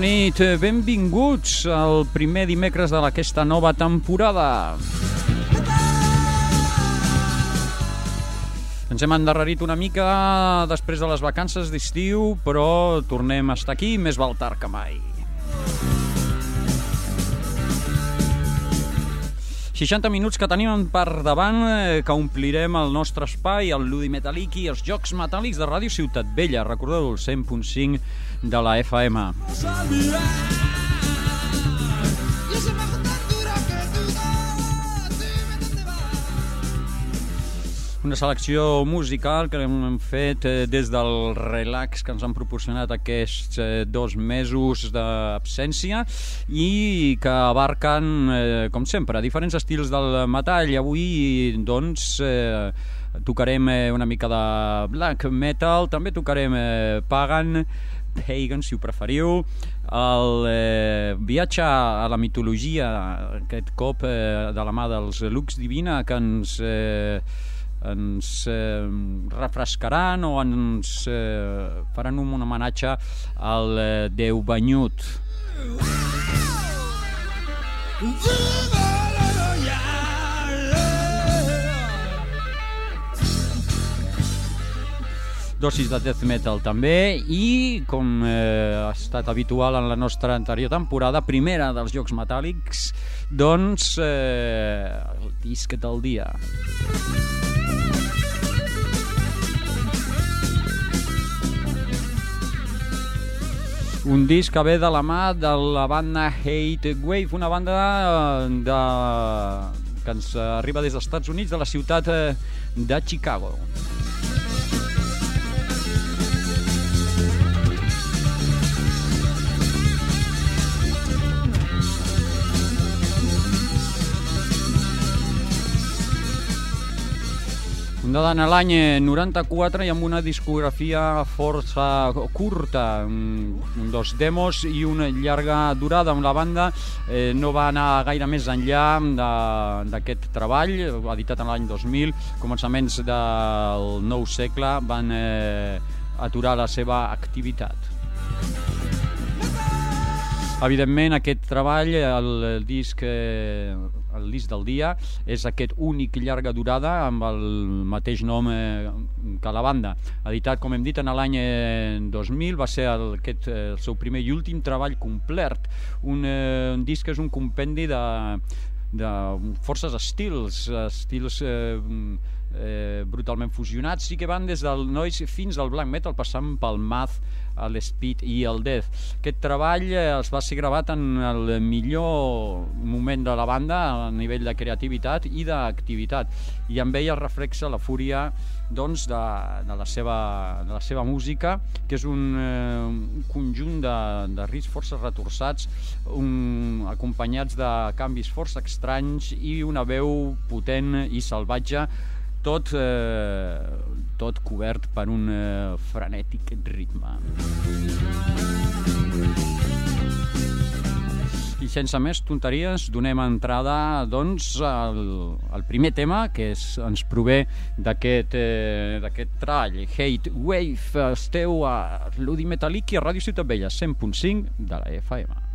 Bona nit, benvinguts al primer dimecres d'aquesta nova temporada. Ens hem endarrerit una mica després de les vacances d'estiu, però tornem a estar aquí, més val tard que mai. 60 minuts que tenim per davant eh, que omplirem el nostre espai, el Ludi Metàl·lic i els Jocs Metàl·lics de Ràdio Ciutat Vella. Recordeu el 100.5 de la FM. Y Una selecció musical que hem fet eh, des del relax que ens han proporcionat aquests eh, dos mesos d'absència i que abarquen, eh, com sempre, diferents estils del metall. Avui, doncs, eh, tocarem eh, una mica de black metal, també tocarem eh, Pagan, Pagan, si ho preferiu, el eh, viatge a la mitologia, aquest cop eh, de la mà dels Lux Divina, que ens... Eh, ens eh, refrescaran o ens eh, faran un homenatge al eh, Déu Banyut. dosis de death metal també i, com eh, ha estat habitual en la nostra anterior temporada, primera dels Jocs Metàl·lics, doncs eh, el disc del dia. Un disc que ve de la mà de la banda Hate Wave, una banda eh, de... que ens arriba des dels Estats Units, de la ciutat eh, de Chicago. Fundada en l'any 94 i amb una discografia força curta, dos demos i una llarga durada, on la banda eh, no va anar gaire més enllà d'aquest treball, editat en l'any 2000, començaments del nou segle, van eh, aturar la seva activitat. Evidentment, aquest treball, el disc eh, el disc del dia, és aquest únic llarga durada amb el mateix nom eh, que la banda. Editat, com hem dit, en l'any eh, 2000, va ser el, aquest, eh, el seu primer i últim treball complet. Un, eh, un disc que és un compendi de, de forces estils, estils eh, eh, brutalment fusionats, sí que van des del noise fins al black metal, passant pel math, l'speed i el death. Aquest treball eh, es va ser gravat en el millor moment de la banda a nivell de creativitat i d'activitat i amb ell es reflexa la fúria doncs, de, de, la seva, de la seva música, que és un, eh, un conjunt de, de ritmes força retorçats, un, acompanyats de canvis força estranys i una veu potent i salvatge, tot, eh, tot cobert per un eh, frenètic ritme. I sense més tonteries, donem entrada doncs, al, al primer tema, que és, ens prové d'aquest eh, treball, Hate Wave. Esteu a l'Udi Metallic i a Ràdio Ciutat Vella, 100.5 de la FM.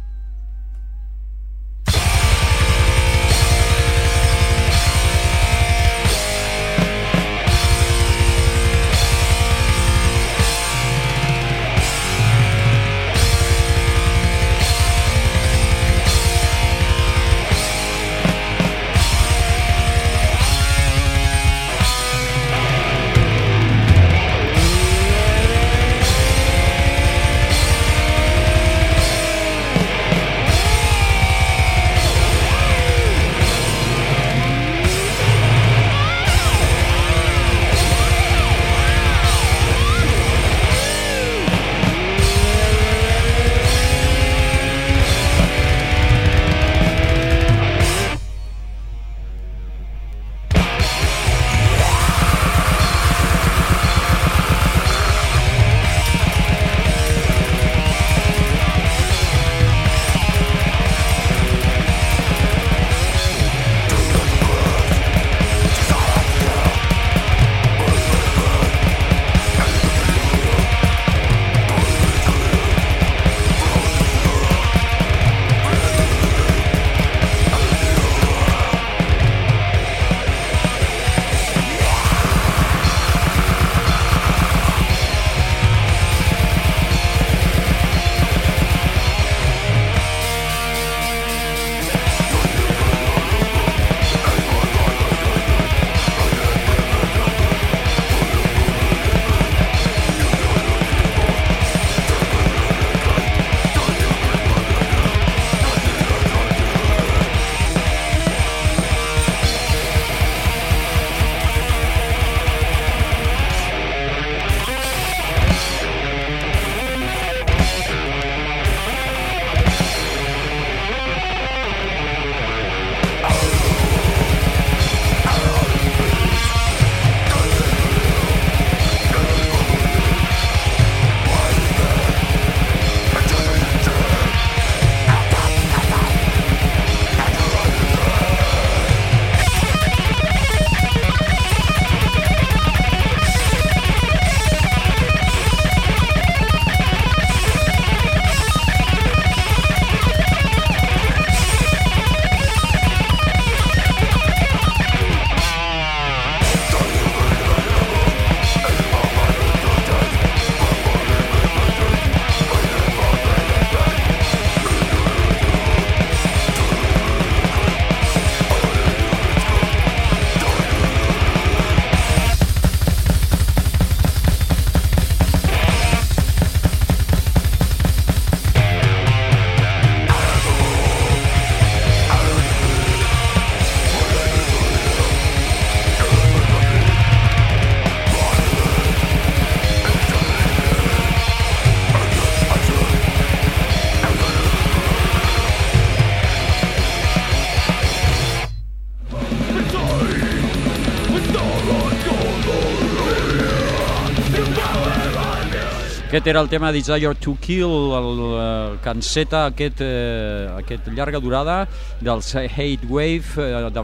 Aquest era el tema Desire to Kill, el que enceta aquest, uh, aquest llarga durada dels Hate Wave uh, de,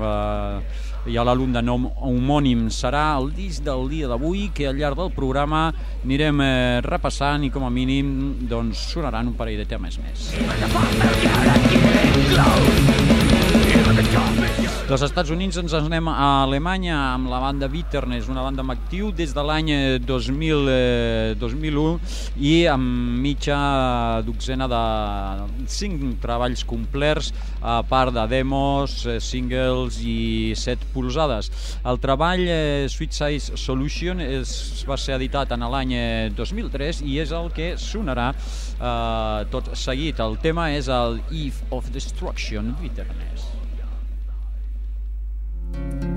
hi ha l'alum de nom homònim. Serà el disc del dia d'avui que al llarg del programa anirem eh, repassant i com a mínim doncs, sonaran un parell de temes més. Dels Estats Units ens anem a Alemanya amb la banda Bitterness, una banda amb actiu des de l'any 2000, eh, 2001 i amb mitja dotzena de cinc treballs complerts a part de demos, eh, singles i set polsades. El treball eh, Sweet Size Solution és, va ser editat en l'any 2003 i és el que sonarà eh, tot seguit. El tema és el Eve of Destruction Bitterness. Doncs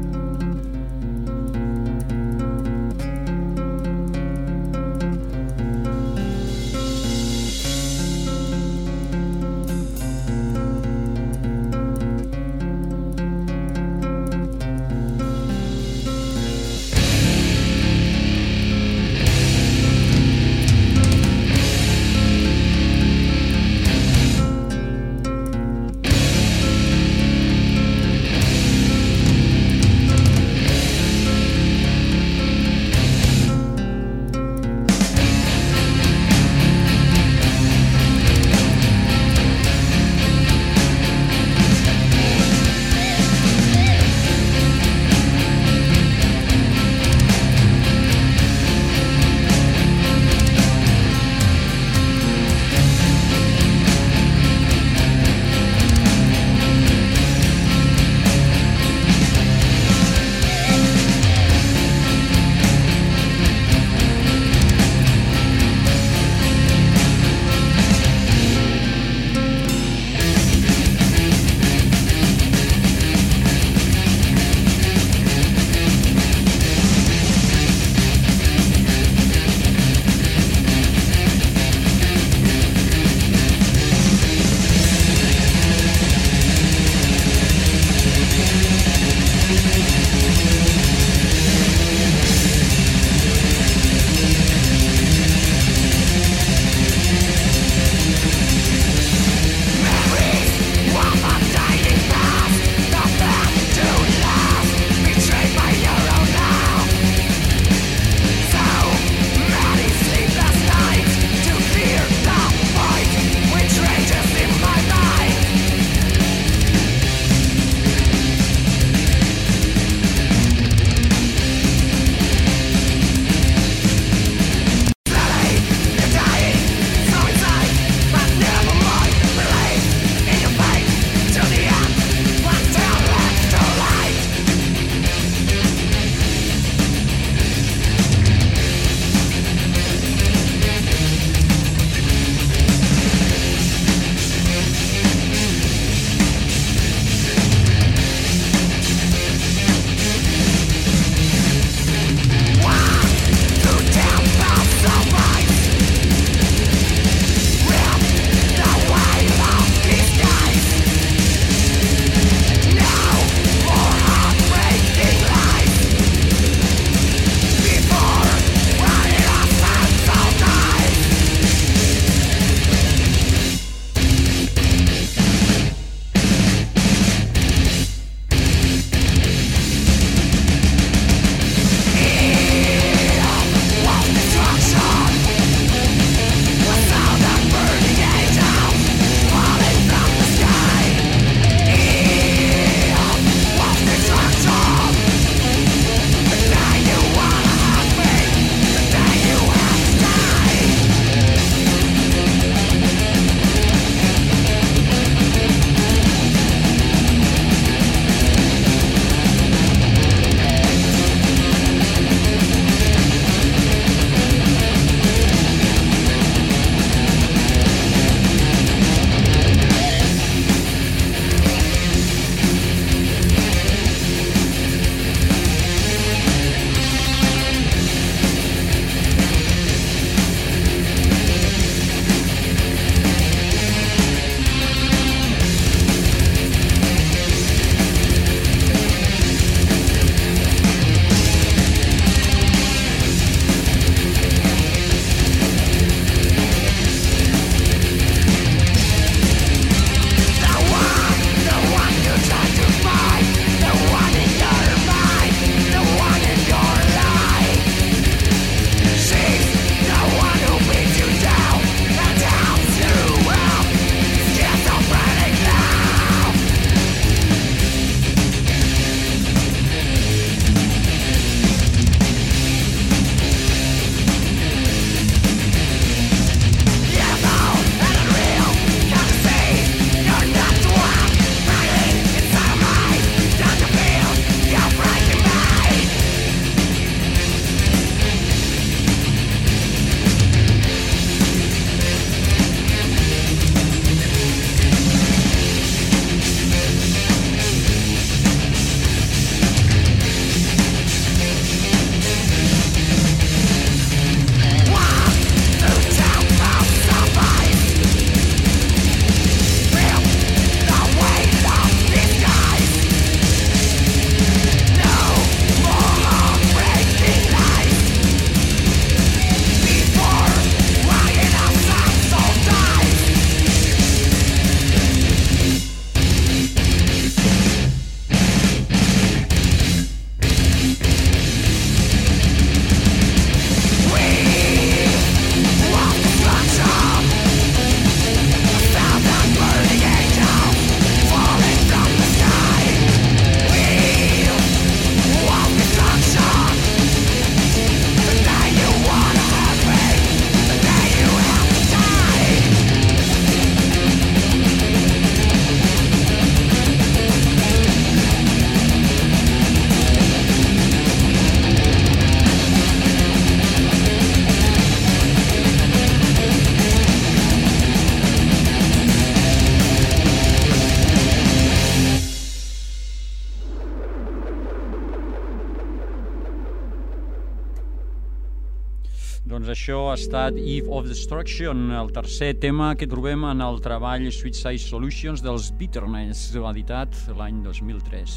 estat Eve of Destruction, el tercer tema que trobem en el treball Size Solutions dels Bitterness, editat l'any 2003.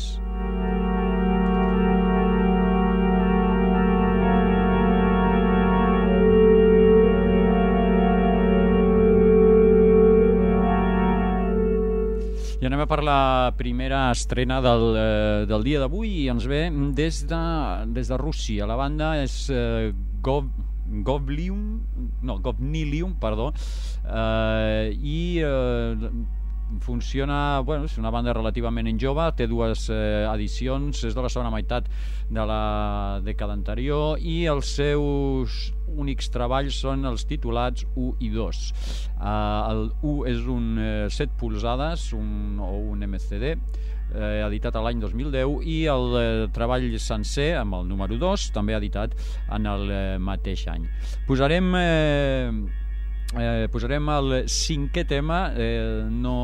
I anem a per la primera estrena del, eh, del dia d'avui i ens ve des de, des de Rússia. La banda és eh, Gov, Govlium, no, Govnilium, perdó, eh, i eh, funciona, bueno, és una banda relativament jove, té dues eh, edicions, és de la segona meitat de la dècada anterior i els seus únics treballs són els titulats 1 i 2. Eh, el 1 és un eh, 7 polzades un, o un MCD, eh, editat a l'any 2010 i el eh, treball sencer amb el número 2 també editat en el eh, mateix any posarem eh, eh, posarem el cinquè tema eh, no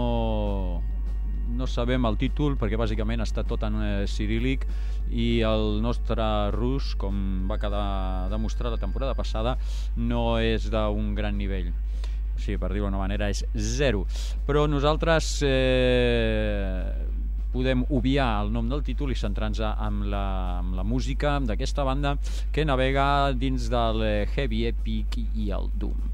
no sabem el títol perquè bàsicament està tot en eh, cirílic i el nostre rus, com va quedar demostrat la temporada passada, no és d'un gran nivell. Sigui, per dir-ho d'una manera, és zero. Però nosaltres eh, podem obviar el nom del títol i centrar-nos amb, amb la música d'aquesta banda que navega dins del heavy epic i el doom.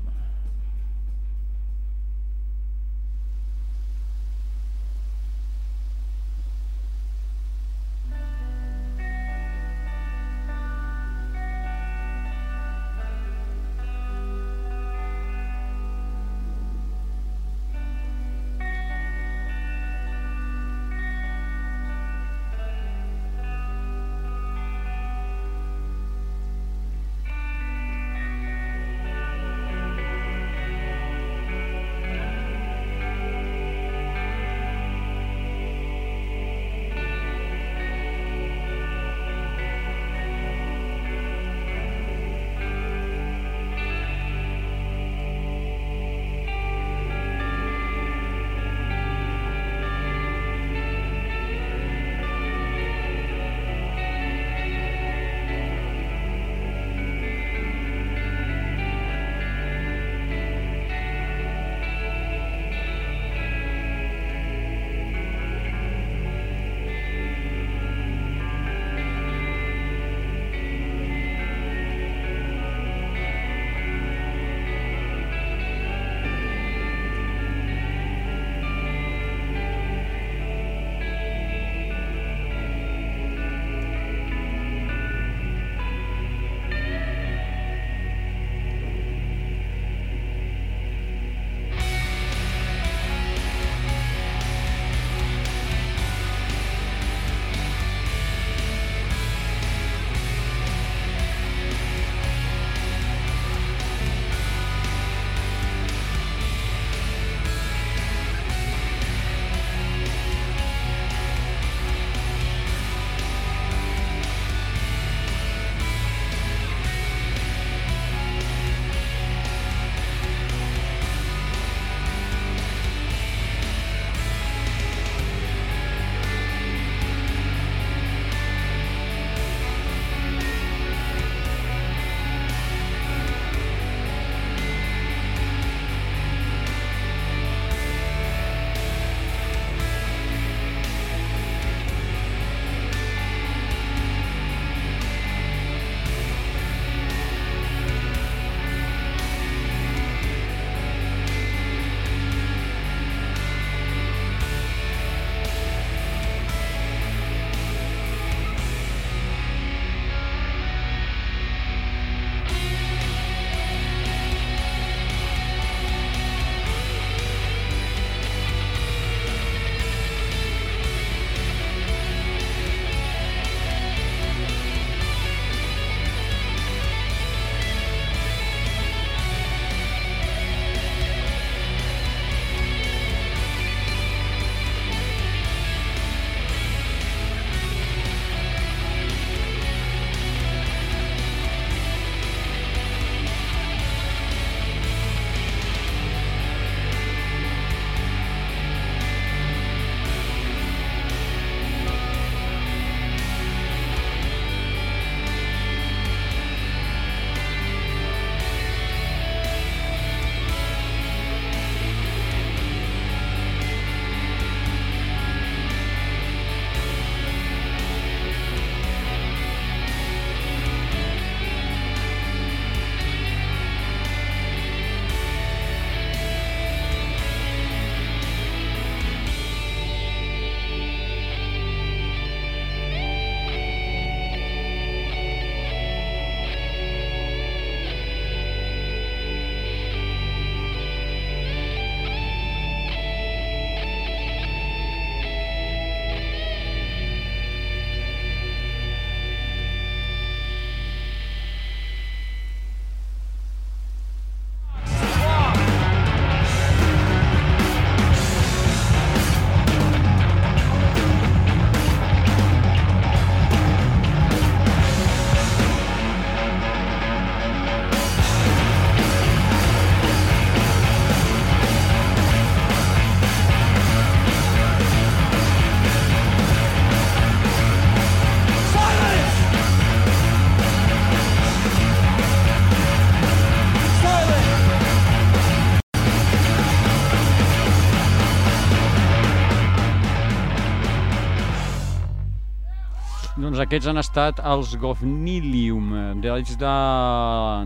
Aquests han estat els Govnilium, des de,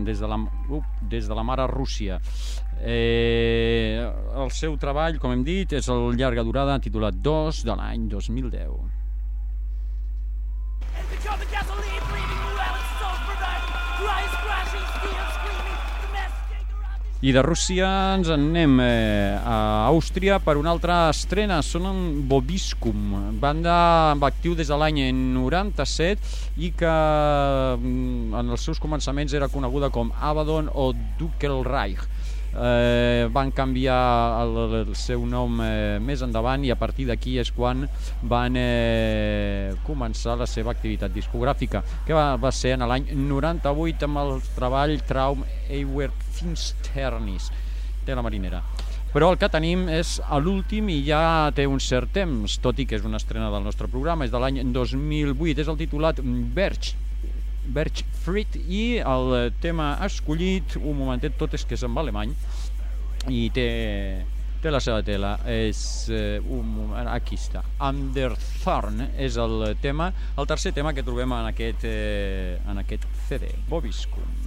des de, la, up, des de la mare Rússia. Eh, el seu treball, com hem dit, és el llarga durada titulat 2 de l'any 2010. And I de Rússia ens en anem eh, a Àustria per una altra estrena. Són en Bobiscum, banda amb actiu des de l'any 97 i que mm, en els seus començaments era coneguda com Abaddon o Dukelreich. Eh, van canviar el, el seu nom eh, més endavant i a partir d'aquí és quan van eh, començar la seva activitat discogràfica que va, va ser en l'any 98 amb el treball Traum Ewer Finsternis de la marinera. Però el que tenim és a l'últim i ja té un cert temps, tot i que és una estrena del nostre programa, és de l'any 2008, és el titulat Berch, Berch Frit i el tema escollit, un momentet, tot és que és en alemany i té, té la seva tela. És eh, un aquí està. Under Thorn és el tema el tercer tema que trobem en aquest, eh, en aquest CD Bobiscum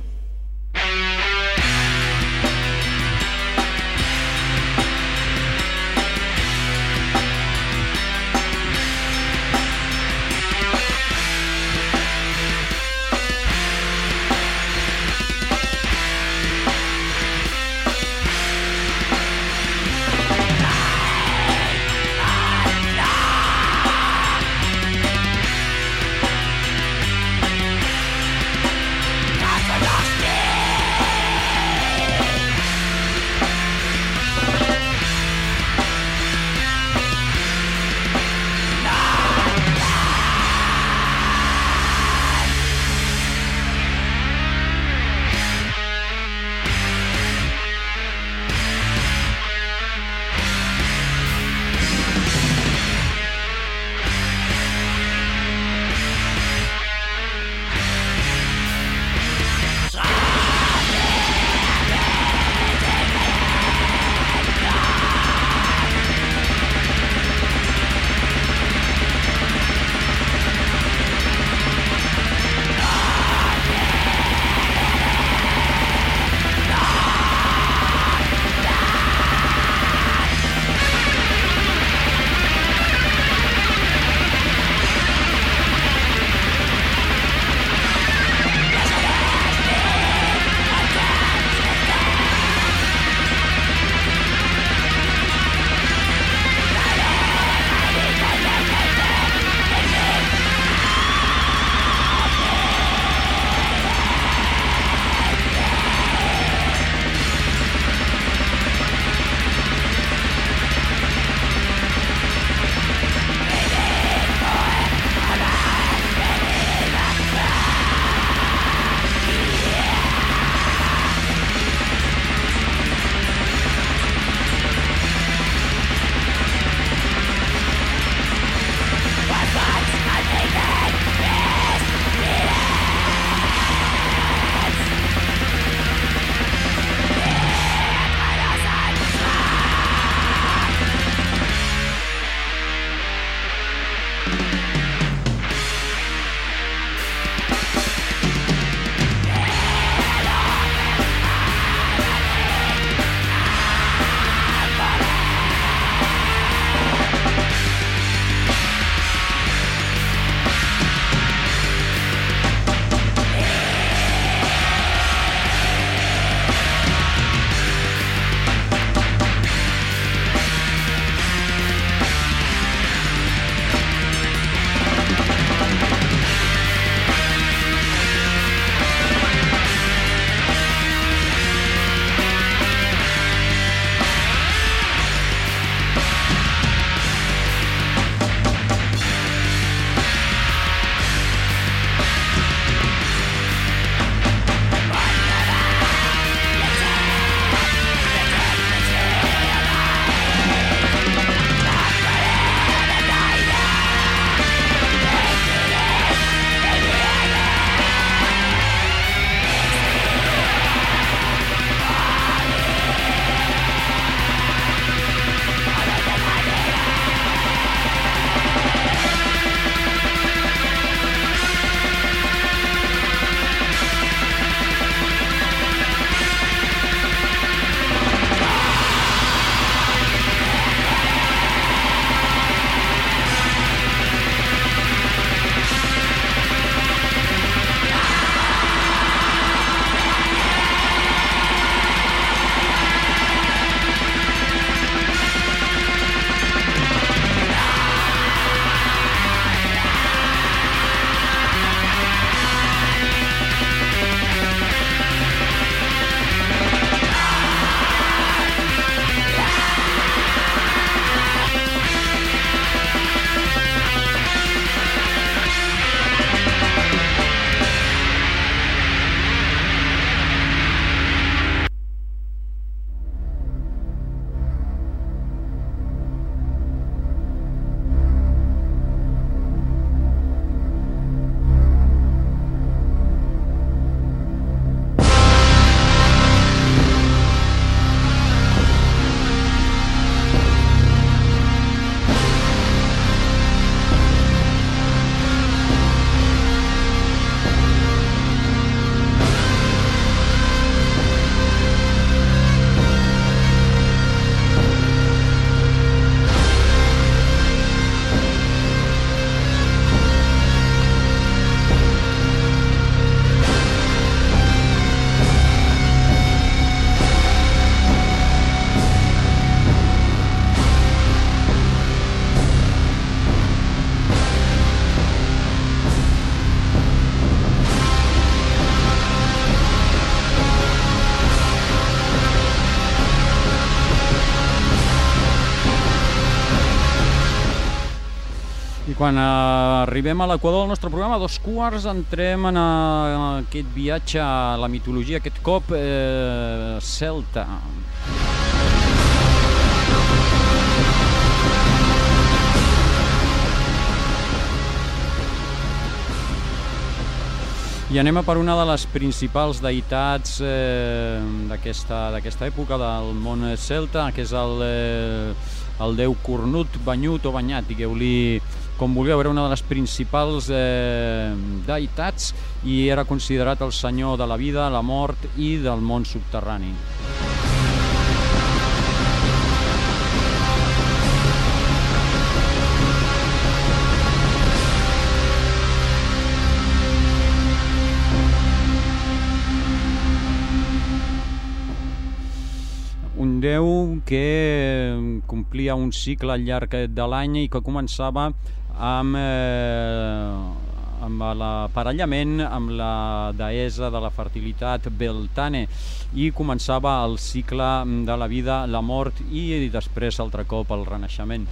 quan arribem a l'equador del nostre programa, dos quarts, entrem en eh, aquest viatge a la mitologia, aquest cop eh, celta. I anem a per una de les principals deïtats eh, d'aquesta època del món celta, que és el, eh, el déu cornut, banyut o banyat, digueu-li com vulgueu, era una de les principals eh, deïtats i era considerat el senyor de la vida, la mort i del món subterrani. un déu que complia un cicle al llarg de l'any i que començava amb, eh, amb l'aparellament amb la deessa de la fertilitat Beltane i començava el cicle de la vida, la mort i després altre cop el renaixement.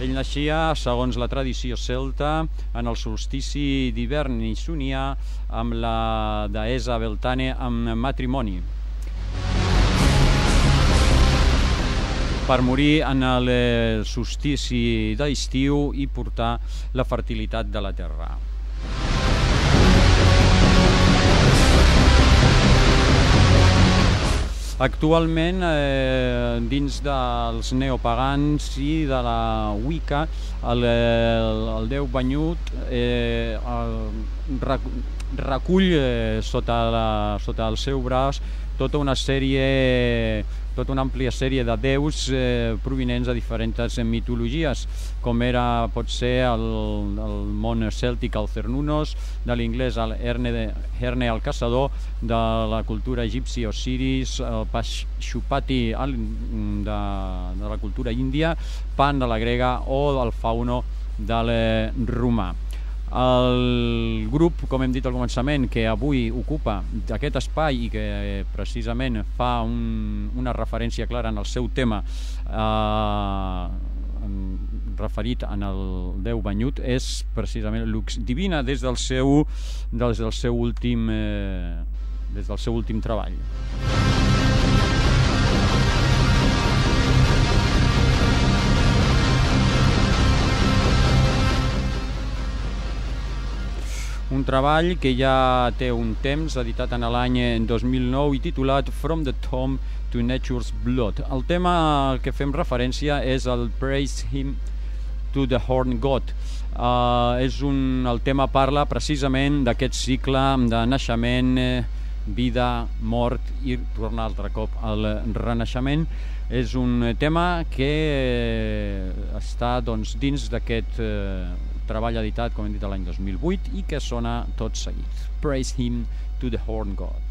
Ell naixia, segons la tradició celta, en el solstici d'hivern i s'unia amb la deessa Beltane amb matrimoni. Per morir en el eh, solstici d'estiu i portar la fertilitat de la terra. Actualment, eh, dins dels neopagans i de la Wicca, el, el, el déu banyut eh, el, recull eh, sota, la, sota el seu braç tota una sèrie tota una àmplia sèrie de déus eh, provinents de diferents mitologies, com era, pot ser, el, el món cèltic, el Cernunos, de l'inglès el Herne, de, Herne el caçador, de la cultura egipci Osiris, el Pashupati el, de, de la cultura índia, Pan de la grega o el Fauno de la romà. El grup, com hem dit al començament, que avui ocupa aquest espai i que precisament fa un, una referència clara en el seu tema eh, referit en el Déu Banyut és precisament Lux Divina des del seu, des del seu últim eh, des del seu últim treball. Un treball que ja té un temps, editat en l'any 2009 i titulat From the Tomb to Nature's Blood. El tema al que fem referència és el Praise Him to the Horn God. Uh, és un, el tema parla precisament d'aquest cicle de naixement, vida, mort i tornar altre cop al renaixement. És un tema que eh, està doncs, dins d'aquest eh, treball editat, com hem dit, l'any 2008 i que sona tot seguit. Praise Him to the Horn God.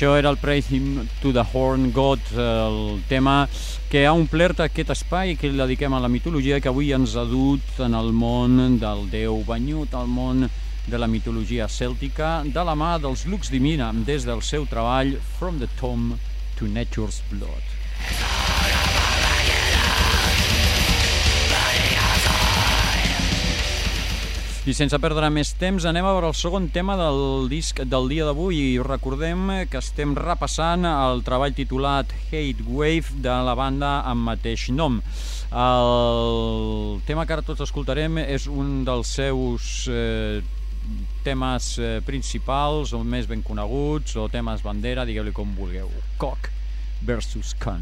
Això era el Praise Him to the Horn God, el tema que ha omplert aquest espai que li dediquem a la mitologia que avui ens ha dut en el món del déu banyut, al món de la mitologia cèltica, de la mà dels Lux Divina, des del seu treball From the Tomb to Nature's Blood. I sense perdre més temps, anem a veure el segon tema del disc del dia d'avui i recordem que estem repassant el treball titulat Hate Wave de la banda amb mateix nom. El tema que ara tots escoltarem és un dels seus eh, temes eh, principals o més ben coneguts o temes bandera, digueu-li com vulgueu. Cock versus Con.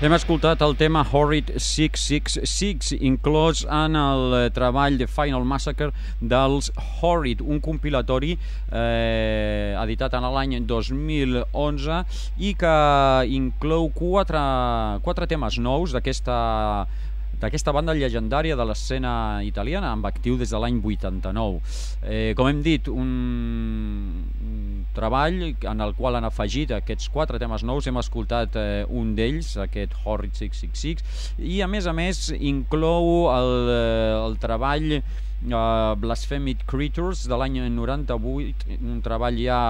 Hem escoltat el tema Horrid 666, inclòs en el eh, treball de Final Massacre dels Horrid, un compilatori eh, editat en l'any 2011 i que inclou quatre, quatre temes nous d'aquesta d'aquesta banda llegendària de l'escena italiana amb actiu des de l'any 89. Eh, com hem dit, un, un treball en el qual han afegit aquests quatre temes nous, hem escoltat eh, un d'ells, aquest Horrid 666, i a més a més inclou el, eh, el treball uh, Blasphemic Creatures de l'any 98, un treball ja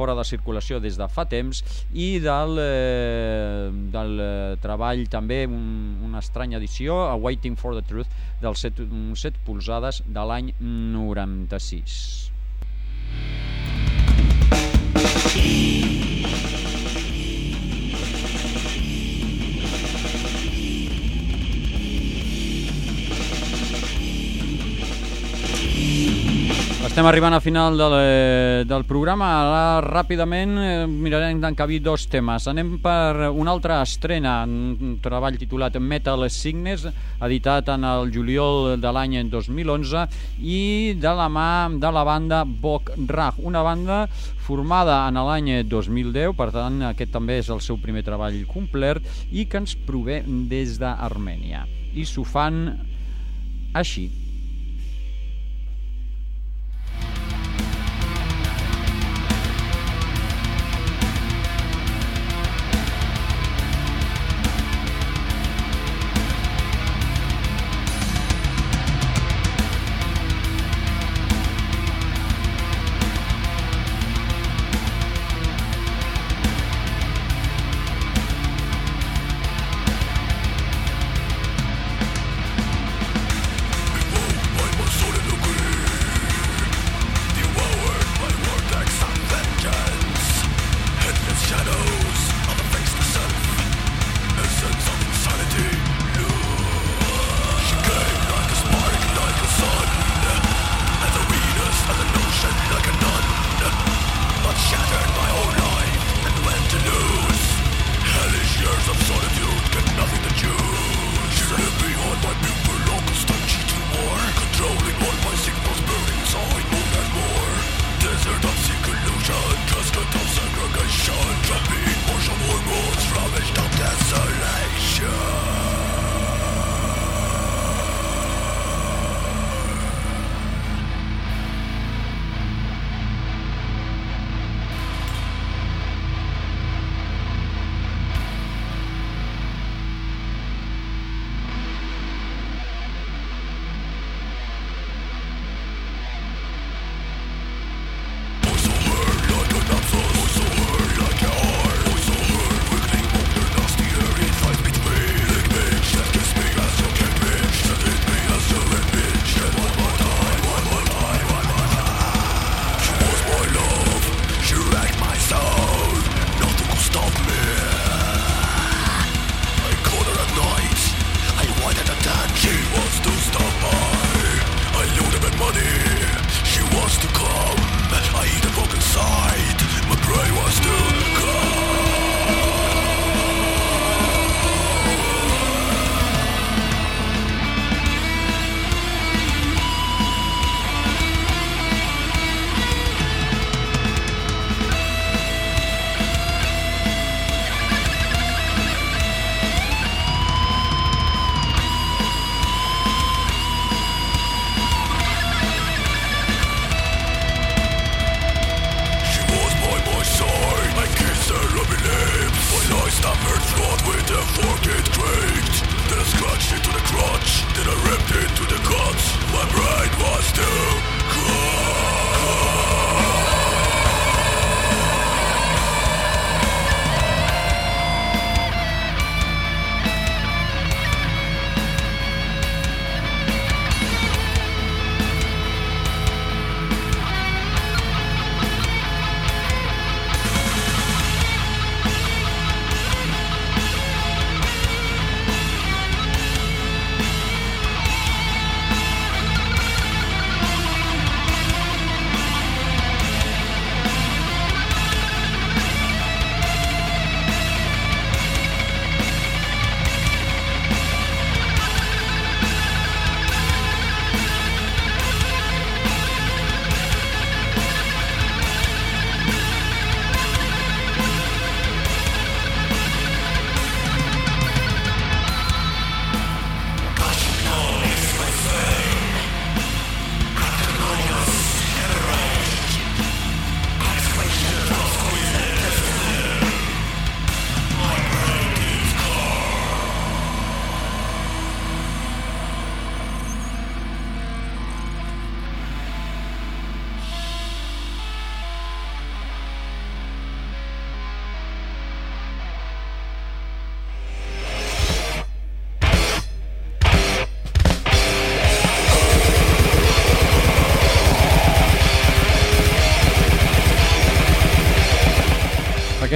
fora de circulació des de fa temps i del, eh, del eh, treball també un, una estranya edició a Waiting for the Truth del 7, 7 polzades de l'any 96 Estem arribant al final del, eh, del programa. Ara, ràpidament, eh, mirarem d'encabir dos temes. Anem per una altra estrena, un treball titulat Metal Signes, editat en el juliol de l'any 2011, i de la mà de la banda Bok Rag, una banda formada en l'any 2010, per tant, aquest també és el seu primer treball complet, i que ens prové des d'Armènia. I s'ho fan així.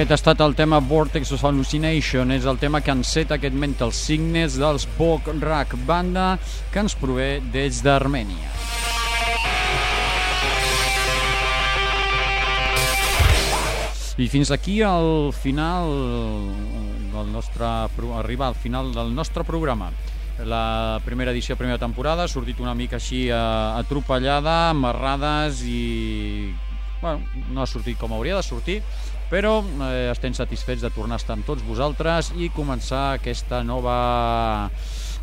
Aquest ha estat el tema Vortex of Hallucination, és el tema que enceta aquest Mental Sickness dels Bog Rak, banda que ens prové des d'Armènia. I fins aquí al final del nostre, arribar al final del nostre programa. La primera edició, primera temporada, ha sortit una mica així eh, atropellada, amb errades i... Bueno, no ha sortit com hauria de sortir, però eh, estem satisfets de tornar a estar amb tots vosaltres i començar aquesta nova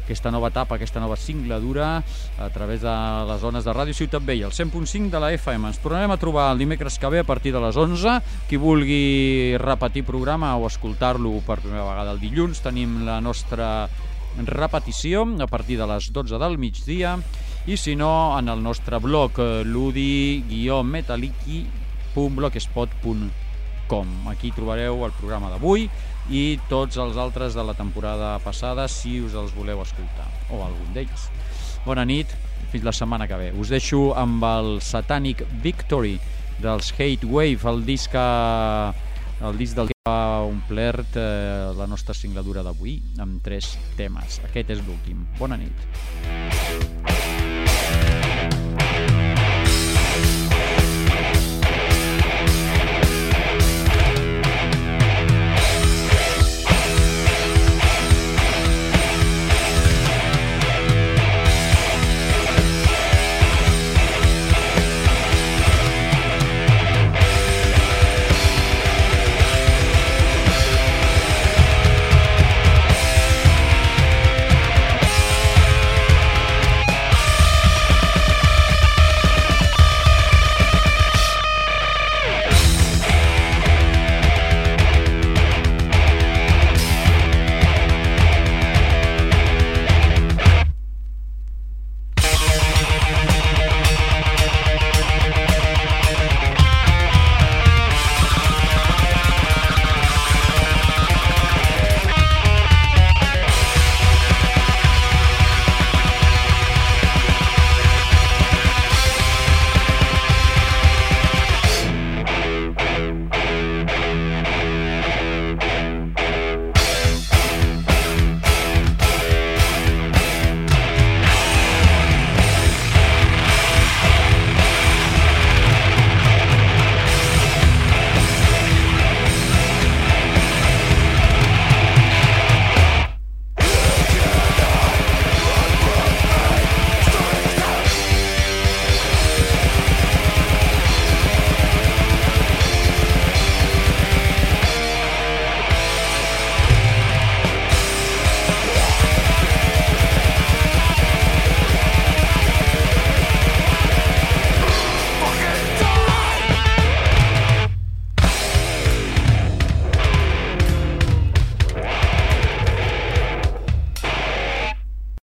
aquesta nova etapa, aquesta nova singladura a través de les zones de Ràdio Ciutat Vella, el 100.5 de la FM. Ens tornarem a trobar el dimecres que ve a partir de les 11. Qui vulgui repetir programa o escoltar-lo per primera vegada el dilluns, tenim la nostra repetició a partir de les 12 del migdia i si no en el nostre blog eh, ludi-metaliki.blogspot.com Aquí trobareu el programa d'avui i tots els altres de la temporada passada si us els voleu escoltar, o algun d'ells. Bona nit, fins la setmana que ve. Us deixo amb el Satanic Victory dels Hate Wave, el disc, que, el disc del que ha omplert eh, la nostra singladura d'avui amb tres temes. Aquest és l'últim. Bona nit.